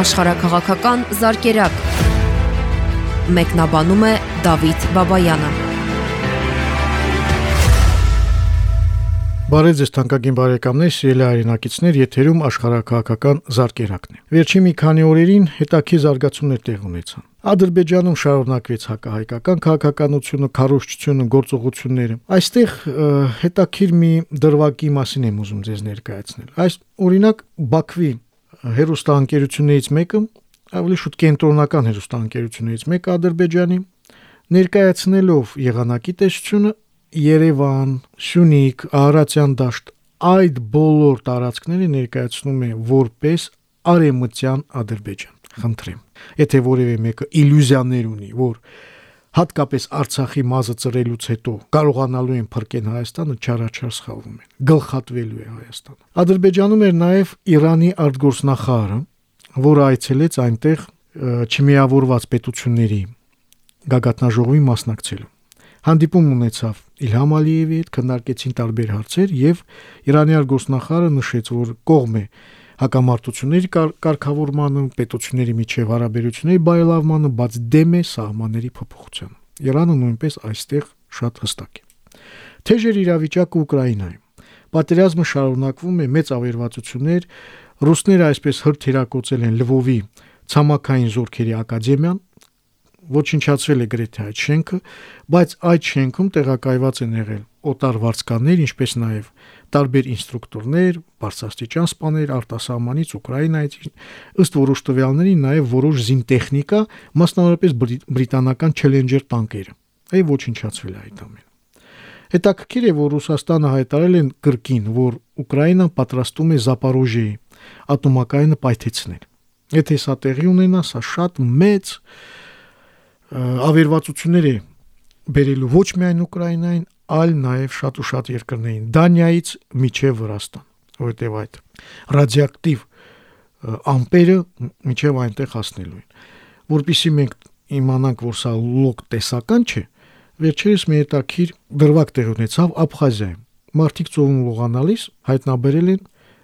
աշխարհակղական զարգերակ։ Մեկնաբանում է Դավիթ Բաբայանը։ Բարև ձեզ թանկագին բարեկամներ, սիրելի հայրենակիցներ, եթերում աշխարհակղական զարգերակն է։ Վերջին մի քանի օրերին հետաքի զարգացումներ տեղ ունեցան։ Ադրբեջանում շարունակվեց հակահայկական քաղաքականությունը, քարոշչությունը, գործողությունները։ Այստեղ հետաքրիր մի դրվագի մասին եմ ուզում ձեզ ներկայացնել։ Այս օրինակ Բաքվի հերոստանգերություններից մեկը, ավելի շուտ կենտրոնական հերոստանգերություններից մեկը Ադրբեջանի ներկայացնելով եղանակի տեսությունը Երևան, Սյունիք, Արարատյան դաշտ այդ բոլոր տարածքները ներկայացնում է որպես արեմտյան Ադրբեջան։ Խնդրեմ։ Եթե որևէ մեկը իլյուզիաներ ունի, որ հատկապես Արցախի մազը ծրելուց հետո կարողանալու են փրկեն Հայաստանը, չարաչար սխալվում են։ Գլխատվելու է Հայաստանը։ Ադրբեջանում էր նաև Իրանի արտգործնախարարը, որը այցելեց այնտեղ չմիավորված պետությունների գագաթնաժողովի մասնակցելու։ Հանդիպում ունեցավ Իլհամ Ալիևի հետ, քննարկեցին տարբեր հարցեր եւ Իրանի արտգործնախարարը նշեց, որ կողմ է հակամարտությունների կարգավորմանը, պետությունների միջև հարաբերությունների բայլավմանը, բայց դեմ է սահմանների փոփոխությանը։ Իրանը նույնպես այստեղ շատ հստակ է։ Թեժեր իրավիճակը Ուկրաինայում։ Պատերազմը շարունակվում է մեծ ավերվածություններ, ռուսները այսպես հրթիռակոծել են Լվովի ցամաքային զորքերի ակադեմիան, ոչնչացրել է գրեթե այդ շենքը, բայց այդ շենքում տեղակայված են եղել օտար վարձկաններ, ինչպես նաև տարբեր ինստրուկտորներ, բարձրաստիճան սպաներ արտասահմանից Ուկրաինայից, ըստ որոշ տվյալների նաև որոշ զինտեխնիկա, մասնավորապես բրիտանական Challenger տանկերը։ Այ ոչնչացվել է այդ ամենը։ Հետաքրքիր է, որ Ռուսաստանը հայտարարել են կրկին, որ Ուկրաինան պատրաստում է Զապարոժիի ատոմակայանը պայթեցնել։ Եթե սա տեղի ունենա, սա շատ մեծ ավերվածություններ է բերելու ոչ միայն Ուկրաինային, այլ նաև շատ ու շատ երկրներին Դանիայից միջև Վրաստան, որտեղ այդ ռադիոակտիվ ամպերը միջև այնտեղ հասնելու են։ Որpիսի մենք իմանանք, որ սա լոկ տեսական չէ, վերջերս մի հետաքրիր դրվագ տեղ ունեցավ Աբխազիայում։ Մարտիկ ծովում լողանալիս հայտնաբերել են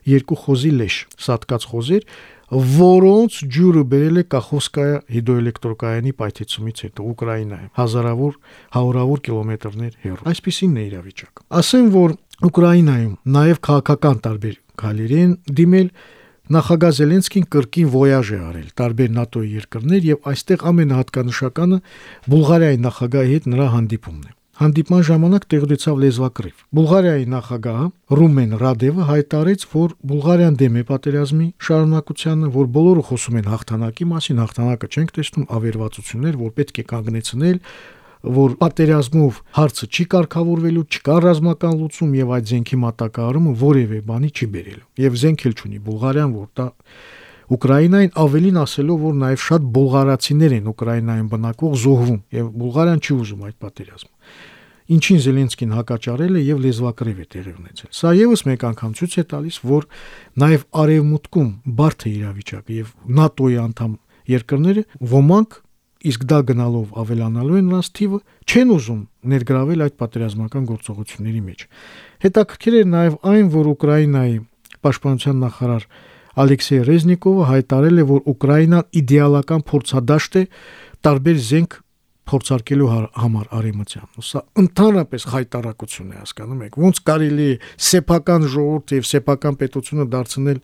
երկու խոզի լեշ, սատկած խոզեր, որոնց ջուրը բերել է Կախովսկայա հիդրոէլեկտրոկայանի պայթեցումից հետո Ուկրաինայում հազարավոր հարյուրավոր կիլոմետրներ հեռու։ Այսպեսին է իրավիճակը։ Ասեմ, որ Ուկրաինայում նաև քաղաքական տարբեր քայլերի են դիմել Նախագահ Զելենսկին կրկին վոյաժ է արել տարբեր ՆԱՏՕ-ի երկրներ եւ այստեղ ամենահատկանշականը Բուլղարիայի նախագահի հետ նրա հանդիպումն է։ Հանդիպման ժամանակ տեղդեցավ լեզվակռիվ։ Բուլղարիայի նախագահը Ռումեն Ռադևը հայտարարեց, որ Բուլղարիան դեմ է պատերազմի շարունակությանը, որ բոլորը խոսում են հաղթանակի մասին, հաղթանակը չենք տեսնում, ավերվածություններ, որ պետք է կանգնեցնել, որ պատերազմով հարցը չի կարգավորվելու, չկա ռազմական լուծում եւ այդ զենքի մատակարարումը որևէ բանի չի բերելու։ Եվ զենք էլ չունի Բուլղարիան, որ դա Ուկրաինային ավելին ասելով, որ նաև շատ բուլղարացիներ են Ուկրաինայում բնակվող զոհվում եւ Բուլղարիան չի ուզում այդ պատերազմը ինչին Զելենսկին հակաճառել է եւ լեզվակռիվ է տեղի ունեցել։ Սա եւս մեկ անգամ ցույց է տալիս, որ նաեւ արևմուտքում բարդ է իրավիճակը եւ ՆԱՏՕ-ի անդամ երկրները ոմանք իսկ դա գնալով ավելանալու են նրանց թիվը, չեն ուզում ներգրավել այդ պատերազմական գործողությունների մեջ։ Հետաքրքիր է նաև այն, որ Ուկրաինայի պաշտպանության նախարար Ալեքսեյ Ռեզնիկովը հայտարարել է, որ Ուկրաինան իդեալական փորձադաշտ է տարբեր զենք փորձարկելու համար արեմտյան։ Սա ընդհանրապես հայտարարություն է հասկանում եք։ Ոնց կարելի է սեփական ժողովուրդ եւ սեփական պետությունը դարձնել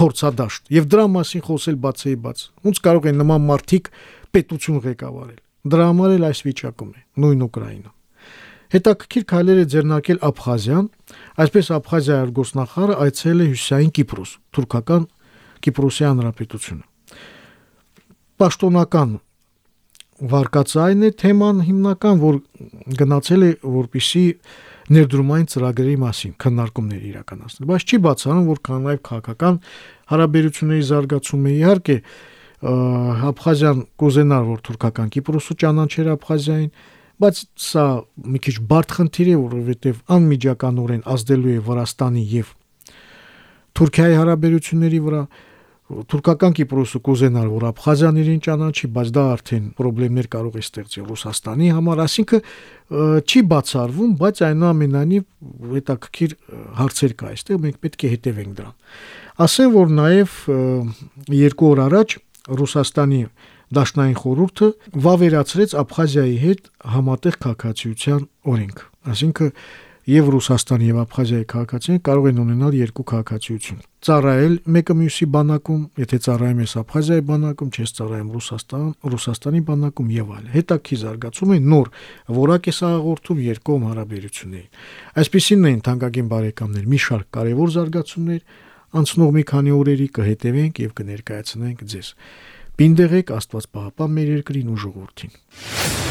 փորձադաշտ եւ դրա մասին խոսել բացեի բաց։ Ոնց կարող են նման մարդիկ պետություն ղեկավարել։ Դրա համար էլ այս վիճակում է նույն Ուկրաինա։ Հետաքրքիր քայլեր է ձեռնարկել Աբխազիան, այսպես Աբխազիայի արգոսնախարը այցելել է Հյուսիսային Կիպրոս, թուրքական Կիպրոսի հանրապետությունը։ Պաշտոնական վարկածային է թեման հիմնական, որ գնացել է որպիսի ներդրումային ծրագրերի մասին քննարկումներ իրականացնել, բայց չի բացառում, որ կան նաև քաղաքական հարաբերությունների զարգացումը իհարկե Աբխազիան կուզենար, որ թուրքական Կիպրոսը ճանաչեր Աբխազիային, բայց սա մի քիչ բարդ խնդիր է, որովհետև անմիջականորեն ազդելու է Վրաստանի եւ Թուրքիայի հարաբերությունների վրա, Թուրքական Կիպրոսը կուզենար, որ Աբխազիան իրեն ճանաչի, բայց դա արդեն խնդիրներ կարող է ստեղծել Ռուսաստանի համար, ասինքն չի բացառվում, բայց այնուամենայնիվ հետաքրքիր հարցեր կա այստեղ, մենք պետք է հետևենք դրան։ Ասեմ, որ նաև երկու օր առաջ Ռուսաստանի Դաշնային խորհուրդը վավերացրեց Աբխազիայի հետ համատեղ քաղաքացիության օրենք։ Այսինքն եւ Ռուսաստանի եւ Աբխազիայի քաղաքացիները կարող են ունենալ երկու քաղաքացիություն։ Ծառայել մեկը մյուսի բանակում, եթե ծառայում ես Աբխազիայի բանակում, չես ծառայում Ռուսաստան, Ռուսաստանի բանակում եւ այլ։ Հետաքի զարգացում է նոր որակ է սաղորդում երկկողմ հարաբերությունների։ Այսպեսին են թանկագին բարեկամներ մի շարք կարևոր զարգացումներ անցնող մի քանի օրերի կհետևենք եւ կներկայացնենք ձեզ։ Պինդեղեք Աստված պահապան մեր երկրին ու ժողովրդին։